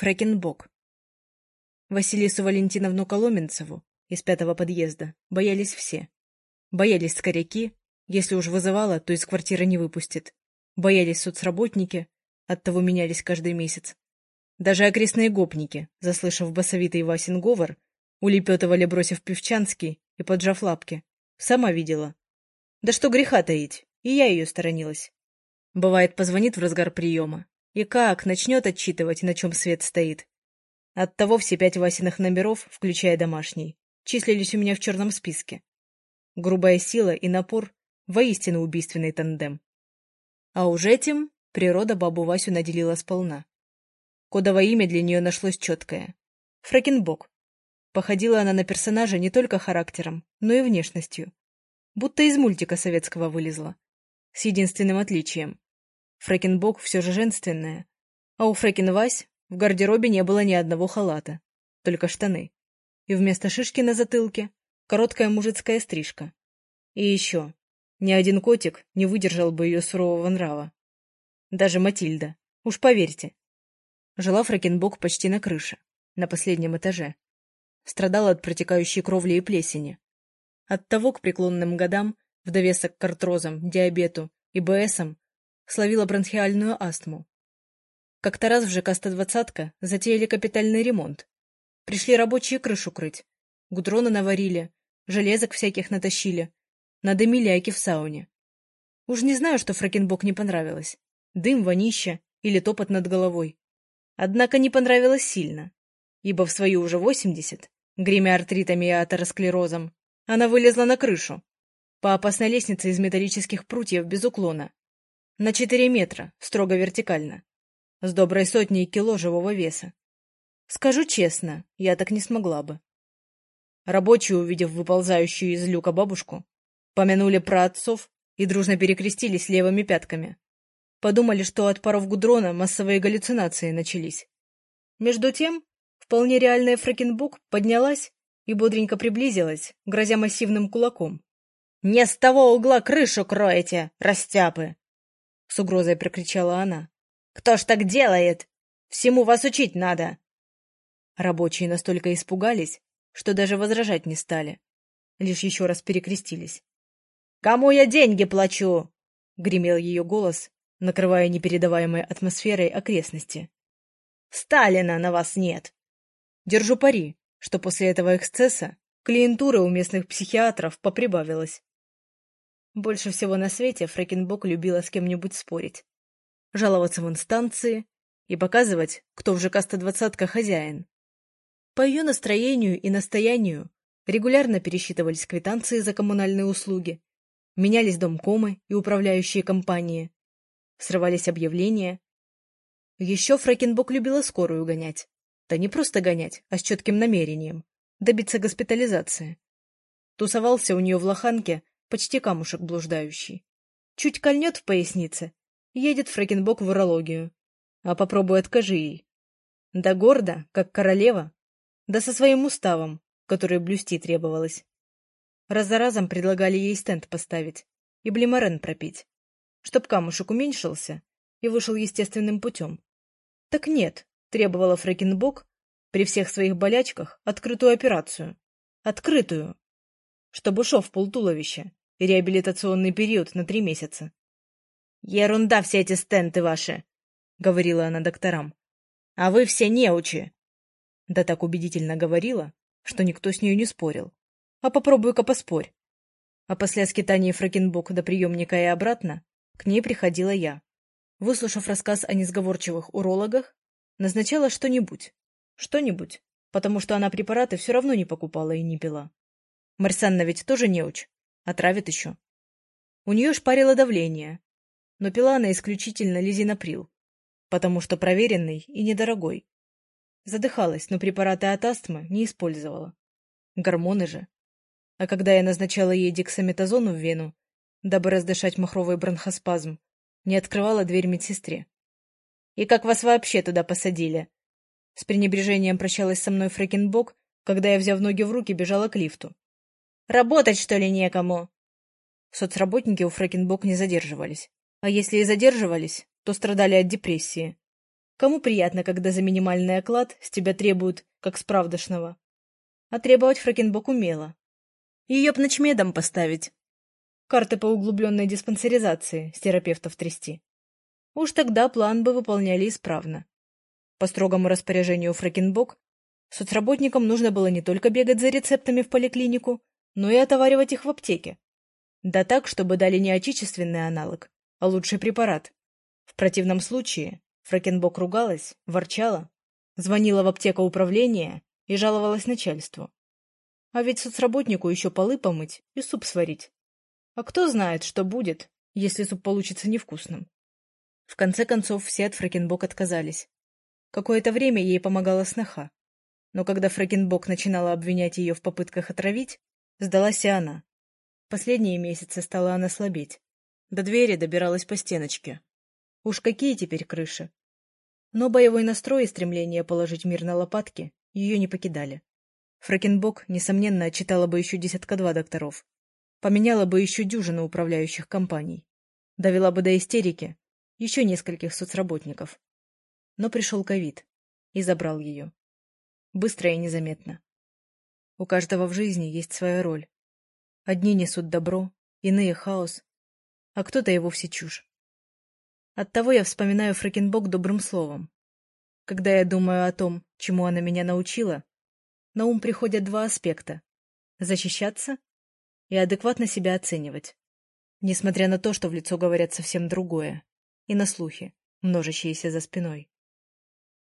Фрэкенбок. Василису Валентиновну Коломенцеву из пятого подъезда боялись все. Боялись скоряки, если уж вызывала, то из квартиры не выпустит. Боялись соцработники, оттого менялись каждый месяц. Даже окрестные гопники, заслышав басовитый Васин говор, улепетывали, бросив певчанский и поджав лапки. Сама видела. Да что греха таить, и я ее сторонилась. Бывает, позвонит в разгар приема. И как, начнет отчитывать, на чем свет стоит. Оттого все пять Васиных номеров, включая домашний, числились у меня в черном списке. Грубая сила и напор — воистину убийственный тандем. А уж этим природа бабу Васю наделила сполна. Кодовое имя для нее нашлось четкое — Фракенбок. Походила она на персонажа не только характером, но и внешностью. Будто из мультика советского вылезла. С единственным отличием. Фрэкенбок все же женственная. А у Фрэкин Вась в гардеробе не было ни одного халата. Только штаны. И вместо шишки на затылке короткая мужицкая стрижка. И еще. Ни один котик не выдержал бы ее сурового нрава. Даже Матильда. Уж поверьте. Жила Фрэкенбок почти на крыше, на последнем этаже. Страдала от протекающей кровли и плесени. Оттого к преклонным годам, в довесок к артрозам, диабету и БСам, словила бронхиальную астму. Как-то раз в ЖК-120 затеяли капитальный ремонт. Пришли рабочие крышу крыть. Гудрона наварили, железок всяких натащили. Надымили айки в сауне. Уж не знаю, что Фракенбок не понравилось. Дым, вонища или топот над головой. Однако не понравилось сильно, ибо в свою уже восемьдесят, гремя артритами и атеросклерозом, она вылезла на крышу, по опасной лестнице из металлических прутьев без уклона, на четыре метра, строго вертикально, с доброй сотней кило живого веса. Скажу честно, я так не смогла бы. Рабочие, увидев выползающую из люка бабушку, помянули про отцов и дружно перекрестились левыми пятками. Подумали, что от паров гудрона массовые галлюцинации начались. Между тем, вполне реальная Фракенбук поднялась и бодренько приблизилась, грозя массивным кулаком. — Не с того угла крышу кроете, растяпы! — с угрозой прокричала она. — Кто ж так делает? Всему вас учить надо! Рабочие настолько испугались, что даже возражать не стали. Лишь еще раз перекрестились. — Кому я деньги плачу? — гремел ее голос, накрывая непередаваемой атмосферой окрестности. — Сталина на вас нет! Держу пари, что после этого эксцесса клиентура у местных психиатров поприбавилась. Больше всего на свете Фрэкенбок любила с кем-нибудь спорить, жаловаться в инстанции и показывать, кто в ЖК-120 хозяин. По ее настроению и настоянию регулярно пересчитывались квитанции за коммунальные услуги, менялись домкомы и управляющие компании, срывались объявления. Еще Фрэкенбок любила скорую гонять. Да не просто гонять, а с четким намерением. Добиться госпитализации. Тусовался у нее в лоханке почти камушек блуждающий. Чуть кольнет в пояснице, едет Фрэкенбок в урологию. А попробуй откажи ей. Да гордо, как королева, да со своим уставом, который блюсти требовалось. Раз за разом предлагали ей стенд поставить и блимарен пропить, чтоб камушек уменьшился и вышел естественным путем. Так нет, требовала Фрэкенбок при всех своих болячках открытую операцию. Открытую. Чтобы шов полтуловища и реабилитационный период на три месяца. «Ерунда все эти стенты ваши!» — говорила она докторам. «А вы все неучи!» Да так убедительно говорила, что никто с нею не спорил. А попробуй-ка поспорь. А после скитания Фрэкенбок до приемника и обратно, к ней приходила я. Выслушав рассказ о несговорчивых урологах, Назначала что-нибудь. Что-нибудь. Потому что она препараты все равно не покупала и не пила. Марсанна ведь тоже неуч. Отравит еще. У нее шпарило давление. Но пила она исключительно лизинаприл. Потому что проверенный и недорогой. Задыхалась, но препараты от астмы не использовала. Гормоны же. А когда я назначала ей дексаметазон в вену, дабы раздышать махровый бронхоспазм, не открывала дверь медсестре. И как вас вообще туда посадили?» С пренебрежением прощалась со мной Фрэкенбок, когда я, взяв ноги в руки, бежала к лифту. «Работать, что ли, некому?» Соцработники у Фрэкенбок не задерживались. А если и задерживались, то страдали от депрессии. Кому приятно, когда за минимальный оклад с тебя требуют, как справдошного? А требовать Фракенбок умела. Ее б ночмедом поставить. Карты по углубленной диспансеризации с терапевтов трясти. Уж тогда план бы выполняли исправно. По строгому распоряжению Фракенбок соцработникам нужно было не только бегать за рецептами в поликлинику, но и отоваривать их в аптеке. Да так, чтобы дали не отечественный аналог, а лучший препарат. В противном случае Фракенбок ругалась, ворчала, звонила в аптеку управления и жаловалась начальству. А ведь соцработнику еще полы помыть и суп сварить. А кто знает, что будет, если суп получится невкусным. В конце концов, все от Фракенбок отказались. Какое-то время ей помогала сноха. Но когда Фракенбок начинала обвинять ее в попытках отравить, сдалась и она. Последние месяцы стала она слабеть. До двери добиралась по стеночке. Уж какие теперь крыши. Но боевой настрой и стремление положить мир на лопатки ее не покидали. Фракенбок, несомненно, отчитала бы еще десятка-два докторов. Поменяла бы еще дюжину управляющих компаний. Довела бы до истерики еще нескольких соцработников. Но пришел ковид и забрал ее. Быстро и незаметно. У каждого в жизни есть своя роль. Одни несут добро, иные — хаос, а кто-то и вовсе чушь. Оттого я вспоминаю Фракенбок добрым словом. Когда я думаю о том, чему она меня научила, на ум приходят два аспекта — защищаться и адекватно себя оценивать, несмотря на то, что в лицо говорят совсем другое, и на слухи, множащиеся за спиной.